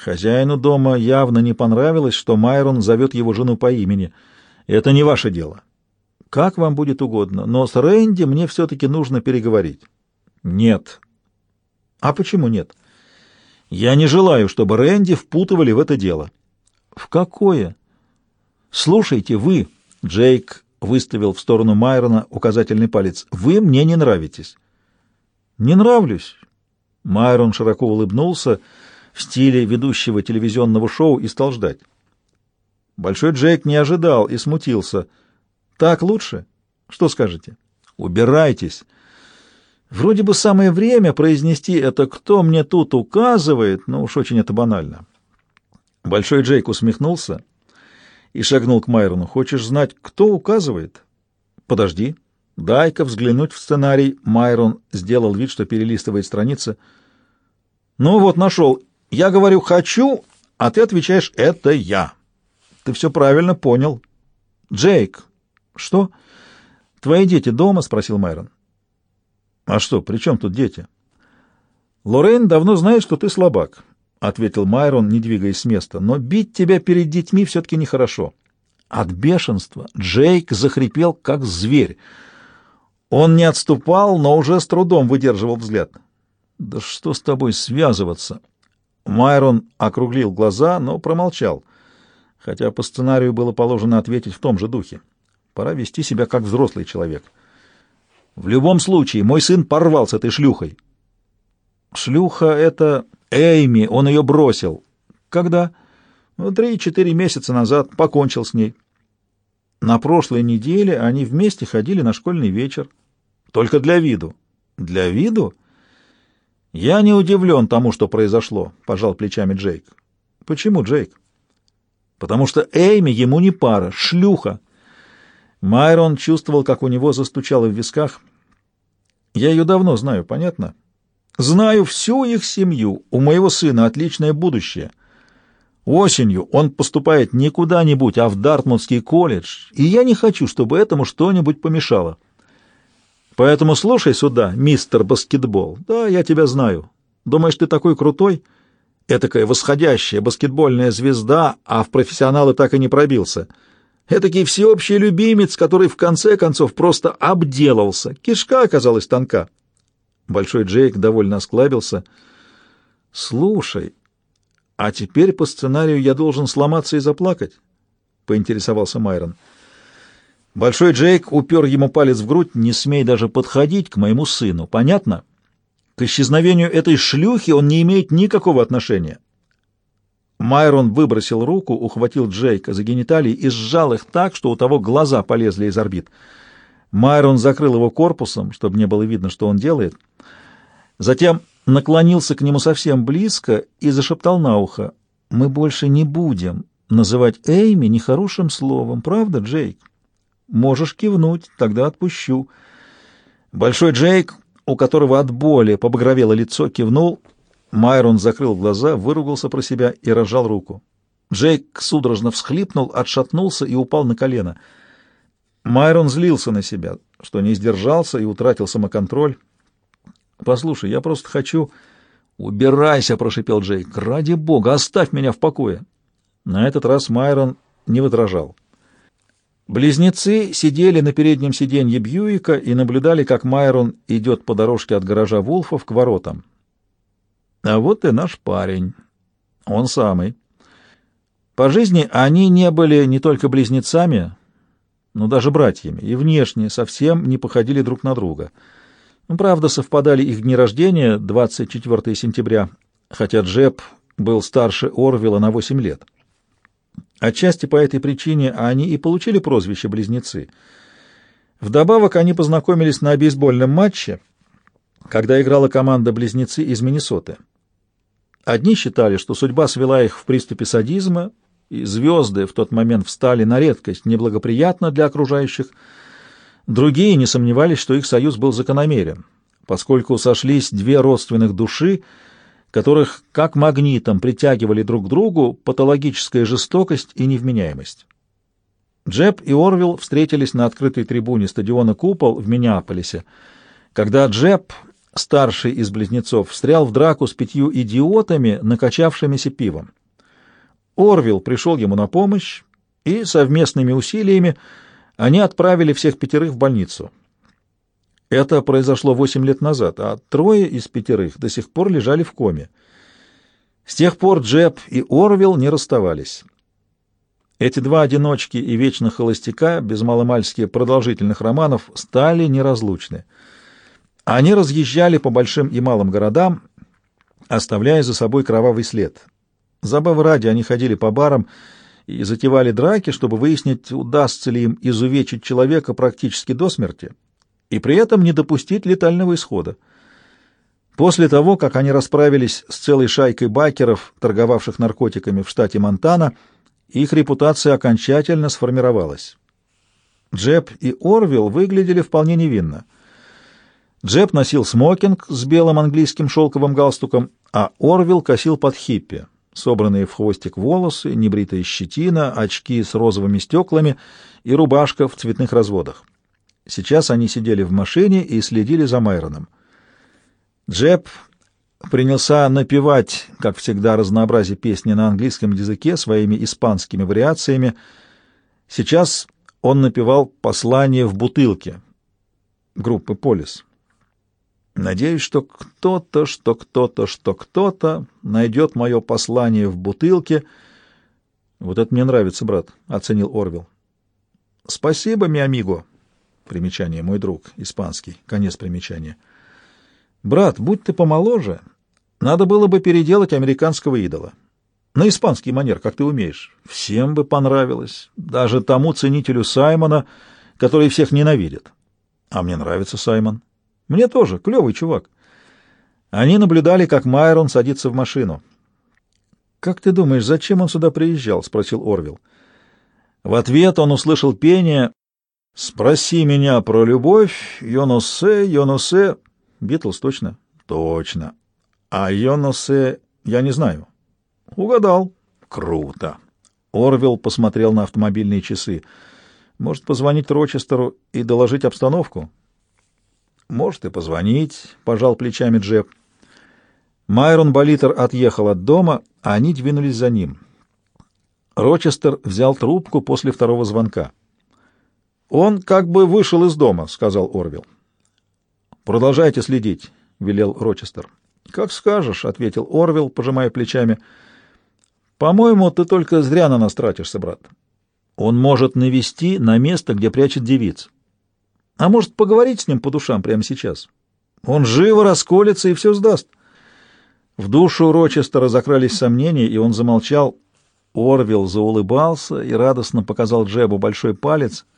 Хозяину дома явно не понравилось, что Майрон зовет его жену по имени. Это не ваше дело. Как вам будет угодно, но с Рэнди мне все-таки нужно переговорить. Нет. А почему нет? Я не желаю, чтобы Рэнди впутывали в это дело. В какое? Слушайте, вы, Джейк выставил в сторону Майрона указательный палец, вы мне не нравитесь. Не нравлюсь. Майрон широко улыбнулся в стиле ведущего телевизионного шоу и стал ждать. Большой Джейк не ожидал и смутился. «Так лучше? Что скажете?» «Убирайтесь!» Вроде бы самое время произнести это «кто мне тут указывает», но уж очень это банально. Большой Джейк усмехнулся и шагнул к Майрону. «Хочешь знать, кто указывает?» «Подожди. Дай-ка взглянуть в сценарий». Майрон сделал вид, что перелистывает страницы. «Ну вот, нашел. Я говорю «хочу», а ты отвечаешь «это я». Ты все правильно понял. Джейк. Что? Твои дети дома? Спросил Майрон. А что, при чем тут дети? Лоррейн давно знает, что ты слабак, ответил Майрон, не двигаясь с места. Но бить тебя перед детьми все-таки нехорошо. От бешенства Джейк захрипел, как зверь. Он не отступал, но уже с трудом выдерживал взгляд. «Да что с тобой связываться?» Майрон округлил глаза, но промолчал, хотя по сценарию было положено ответить в том же духе. Пора вести себя как взрослый человек. В любом случае, мой сын порвал с этой шлюхой. Шлюха — это Эйми, он ее бросил. Когда? Ну, три-четыре месяца назад покончил с ней. На прошлой неделе они вместе ходили на школьный вечер. Только для виду. Для виду? «Я не удивлен тому, что произошло», — пожал плечами Джейк. «Почему, Джейк?» «Потому что Эйми ему не пара, шлюха». Майрон чувствовал, как у него застучало в висках. «Я ее давно знаю, понятно?» «Знаю всю их семью. У моего сына отличное будущее. Осенью он поступает не куда-нибудь, а в Дартмутский колледж, и я не хочу, чтобы этому что-нибудь помешало». Поэтому слушай сюда, мистер баскетбол. Да, я тебя знаю. Думаешь, ты такой крутой? Этакая восходящая баскетбольная звезда, а в профессионалы так и не пробился. Этакий всеобщий любимец, который в конце концов просто обделался. Кишка оказалась тонка. Большой Джейк довольно осклабился. «Слушай, а теперь по сценарию я должен сломаться и заплакать?» — поинтересовался Майрон. Большой Джейк упер ему палец в грудь, не смей даже подходить к моему сыну. Понятно? К исчезновению этой шлюхи он не имеет никакого отношения. Майрон выбросил руку, ухватил Джейка за гениталии и сжал их так, что у того глаза полезли из орбит. Майрон закрыл его корпусом, чтобы не было видно, что он делает. Затем наклонился к нему совсем близко и зашептал на ухо. «Мы больше не будем называть Эйми нехорошим словом, правда, Джейк?» Можешь кивнуть, тогда отпущу. Большой Джейк, у которого от боли побагровело лицо, кивнул. Майрон закрыл глаза, выругался про себя и разжал руку. Джейк судорожно всхлипнул, отшатнулся и упал на колено. Майрон злился на себя, что не сдержался и утратил самоконтроль. «Послушай, я просто хочу...» «Убирайся!» — прошипел Джейк. «Ради бога, оставь меня в покое!» На этот раз Майрон не возражал. Близнецы сидели на переднем сиденье Бьюика и наблюдали, как Майрон идет по дорожке от гаража Вулфов к воротам. А вот и наш парень. Он самый. По жизни они не были не только близнецами, но даже братьями, и внешне совсем не походили друг на друга. Ну, правда, совпадали их дни рождения, 24 сентября, хотя Джеб был старше Орвела на 8 лет. Отчасти по этой причине они и получили прозвище «близнецы». Вдобавок они познакомились на бейсбольном матче, когда играла команда «Близнецы» из Миннесоты. Одни считали, что судьба свела их в приступе садизма, и звезды в тот момент встали на редкость неблагоприятно для окружающих. Другие не сомневались, что их союз был закономерен, поскольку сошлись две родственных души — которых как магнитом притягивали друг к другу патологическая жестокость и невменяемость. Джеб и Орвилл встретились на открытой трибуне стадиона «Купол» в Миннеаполисе, когда Джеб старший из близнецов, встрял в драку с пятью идиотами, накачавшимися пивом. Орвил пришел ему на помощь, и совместными усилиями они отправили всех пятерых в больницу. Это произошло восемь лет назад, а трое из пятерых до сих пор лежали в коме. С тех пор Джеб и Орвилл не расставались. Эти два одиночки и вечно холостяка, без маломальски продолжительных романов, стали неразлучны. Они разъезжали по большим и малым городам, оставляя за собой кровавый след. Забавы ради они ходили по барам и затевали драки, чтобы выяснить, удастся ли им изувечить человека практически до смерти, и при этом не допустить летального исхода. После того, как они расправились с целой шайкой бакеров, торговавших наркотиками в штате Монтана, их репутация окончательно сформировалась. Джеб и Орвилл выглядели вполне невинно. Джеб носил смокинг с белым английским шелковым галстуком, а Орвилл косил под хиппи, собранные в хвостик волосы, небритая щетина, очки с розовыми стеклами и рубашка в цветных разводах. Сейчас они сидели в машине и следили за Майроном. Джеб принялся напевать, как всегда, разнообразие песни на английском языке своими испанскими вариациями. Сейчас он напевал «Послание в бутылке» группы «Полис». Надеюсь, что кто-то, что кто-то, что кто-то найдет мое послание в бутылке. Вот это мне нравится, брат, — оценил Орвел. Спасибо, ми амиго. Примечание, мой друг, испанский, конец примечания. Брат, будь ты помоложе, надо было бы переделать американского идола. На испанский манер, как ты умеешь. Всем бы понравилось, даже тому ценителю Саймона, который всех ненавидит. А мне нравится Саймон. Мне тоже, клевый чувак. Они наблюдали, как Майрон садится в машину. «Как ты думаешь, зачем он сюда приезжал?» — спросил Орвил. В ответ он услышал пение «Спроси меня про любовь, Йоносе, Йоносе...» Битлз, точно? Точно. А Йоносе я не знаю. Угадал. Круто. Орвел посмотрел на автомобильные часы. Может, позвонить Рочестеру и доложить обстановку? Может, и позвонить, пожал плечами Джеб. Майрон Болитер отъехал от дома, а они двинулись за ним. Рочестер взял трубку после второго звонка. «Он как бы вышел из дома», — сказал Орвилл. «Продолжайте следить», — велел Рочестер. «Как скажешь», — ответил Орвилл, пожимая плечами. «По-моему, ты только зря на нас тратишься, брат. Он может навести на место, где прячет девиц. А может, поговорить с ним по душам прямо сейчас? Он живо расколется и все сдаст». В душу Рочестера закрались сомнения, и он замолчал. Орвилл заулыбался и радостно показал Джебу большой палец —